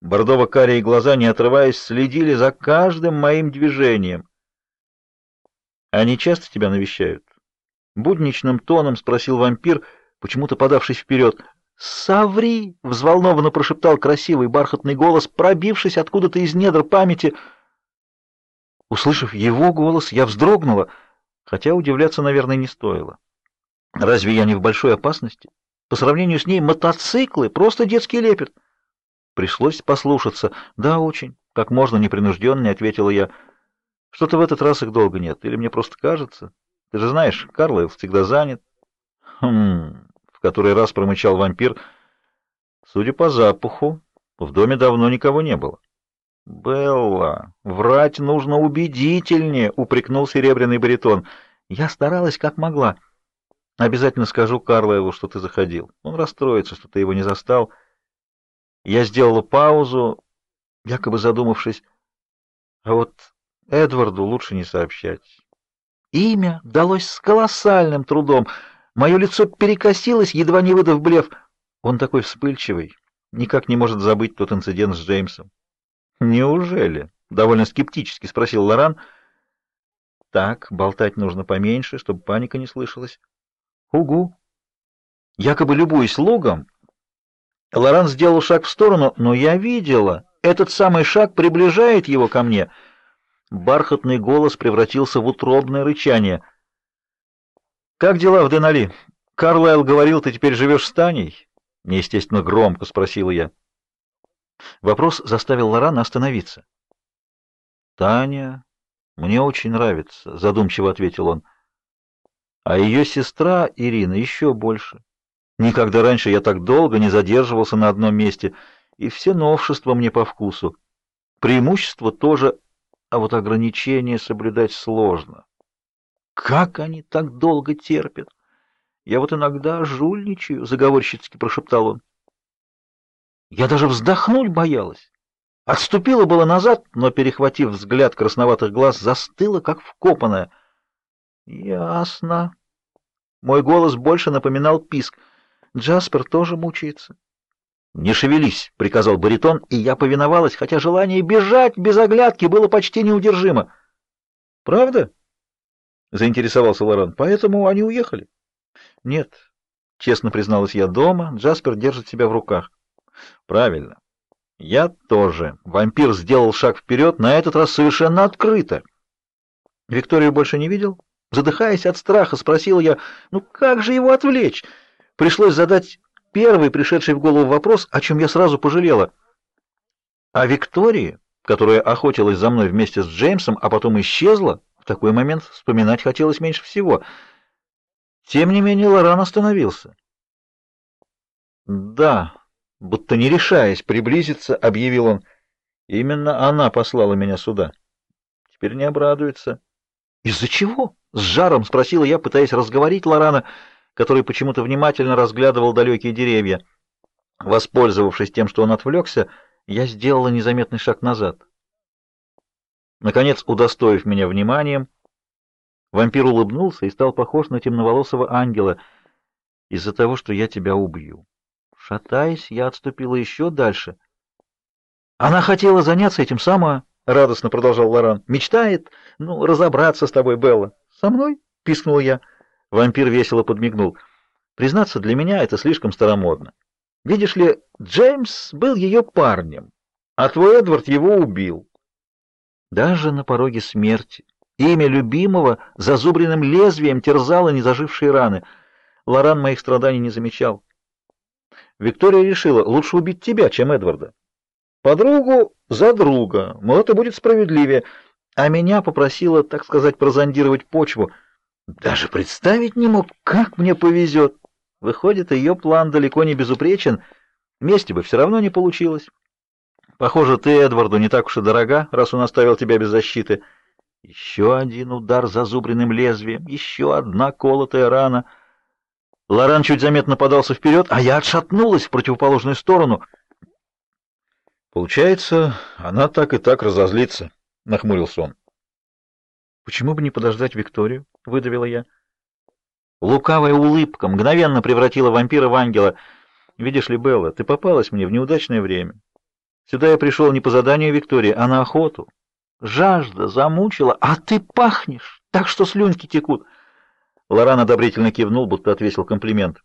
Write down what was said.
Бордово-карие глаза, не отрываясь, следили за каждым моим движением. «Они часто тебя навещают?» Будничным тоном спросил вампир, почему-то подавшись вперед. «Соври!» — взволнованно прошептал красивый бархатный голос, пробившись откуда-то из недр памяти. Услышав его голос, я вздрогнула, хотя удивляться, наверное, не стоило. Разве я не в большой опасности? По сравнению с ней мотоциклы — просто детский лепет. Пришлось послушаться. Да, очень. Как можно непринужденнее, ответила я. Что-то в этот раз их долго нет. Или мне просто кажется? Ты же знаешь, Карлайл всегда занят. Хм, в который раз промычал вампир. Судя по запаху, в доме давно никого не было. Белла, врать нужно убедительнее, упрекнул серебряный баритон. Я старалась как могла. Обязательно скажу Карлайлу, что ты заходил. Он расстроится, что ты его не застал. Я сделала паузу, якобы задумавшись. А вот Эдварду лучше не сообщать. Имя далось с колоссальным трудом. Мое лицо перекосилось, едва не выдав блеф. Он такой вспыльчивый, никак не может забыть тот инцидент с Джеймсом. Неужели? довольно скептически спросил Лоран. Так, болтать нужно поменьше, чтобы паника не слышалась. Угу. Якобы любуясь лугом, Лоран сделал шаг в сторону, но я видела, этот самый шаг приближает его ко мне. Бархатный голос превратился в утробное рычание. Как дела в Денали? Карлайл говорил, ты теперь живешь с Таней? Неестественно громко спросила я. Вопрос заставил Лорана остановиться. Таня мне очень нравится, задумчиво ответил он. А ее сестра Ирина еще больше. Никогда раньше я так долго не задерживался на одном месте, и все новшества мне по вкусу. Преимущество тоже, а вот ограничения соблюдать сложно. Как они так долго терпят? Я вот иногда жульничаю, заговорщицки прошептал он. Я даже вздохнуть боялась. Отступила было назад, но перехватив взгляд красноватых глаз, застыла как вкопанная. Ясно. Мой голос больше напоминал писк. Джаспер тоже мучается. «Не шевелись», — приказал баритон, и я повиновалась, хотя желание бежать без оглядки было почти неудержимо. «Правда?» — заинтересовался Лоран. «Поэтому они уехали?» «Нет», — честно призналась я дома, Джаспер держит себя в руках. «Правильно. Я тоже». Вампир сделал шаг вперед, на этот раз совершенно открыто. «Викторию больше не видел?» Задыхаясь от страха, спросил я, ну как же его отвлечь? Пришлось задать первый пришедший в голову вопрос, о чем я сразу пожалела. А Виктории, которая охотилась за мной вместе с Джеймсом, а потом исчезла, в такой момент вспоминать хотелось меньше всего. Тем не менее Лоран остановился. «Да», будто не решаясь приблизиться, объявил он, — «именно она послала меня сюда. Теперь не обрадуется». «Из-за чего?» — с жаром спросила я, пытаясь разговорить Лорана, который почему-то внимательно разглядывал далекие деревья. Воспользовавшись тем, что он отвлекся, я сделала незаметный шаг назад. Наконец, удостоив меня вниманием, вампир улыбнулся и стал похож на темноволосого ангела из-за того, что я тебя убью. Шатаясь, я отступила еще дальше. Она хотела заняться этим сама, радостно продолжал Лоран. Мечтает, ну, разобраться с тобой, Белла. Со мной? пискнул я. Вампир весело подмигнул. Признаться, для меня это слишком старомодно. Видишь ли, Джеймс был ее парнем, а твой Эдвард его убил. Даже на пороге смерти имя любимого зазубренным лезвием терзало незажившие раны. Лоран моих страданий не замечал. Виктория решила, лучше убить тебя, чем Эдварда. Подругу за друга, мол, это будет справедливее, а меня попросила, так сказать, прозондировать почву. Даже представить не мог, как мне повезет. Выходит, ее план далеко не безупречен, мести бы все равно не получилось. Похоже, ты Эдварду не так уж и дорога, раз он оставил тебя без защиты. Еще один удар зазубренным лезвием, еще одна колотая рана. Лоран чуть заметно подался вперед, а я отшатнулась в противоположную сторону — Получается, она так и так разозлится, нахмурился он. Почему бы не подождать Викторию, выдавила я. Лукавая улыбка мгновенно превратила вампира в ангела. Видишь ли, Белла, ты попалась мне в неудачное время. Сюда я пришел не по заданию Виктории, а на охоту. Жажда замучила, а ты пахнешь, так что слюнки текут. Лоран одобрительно кивнул, будто отвесил комплимент.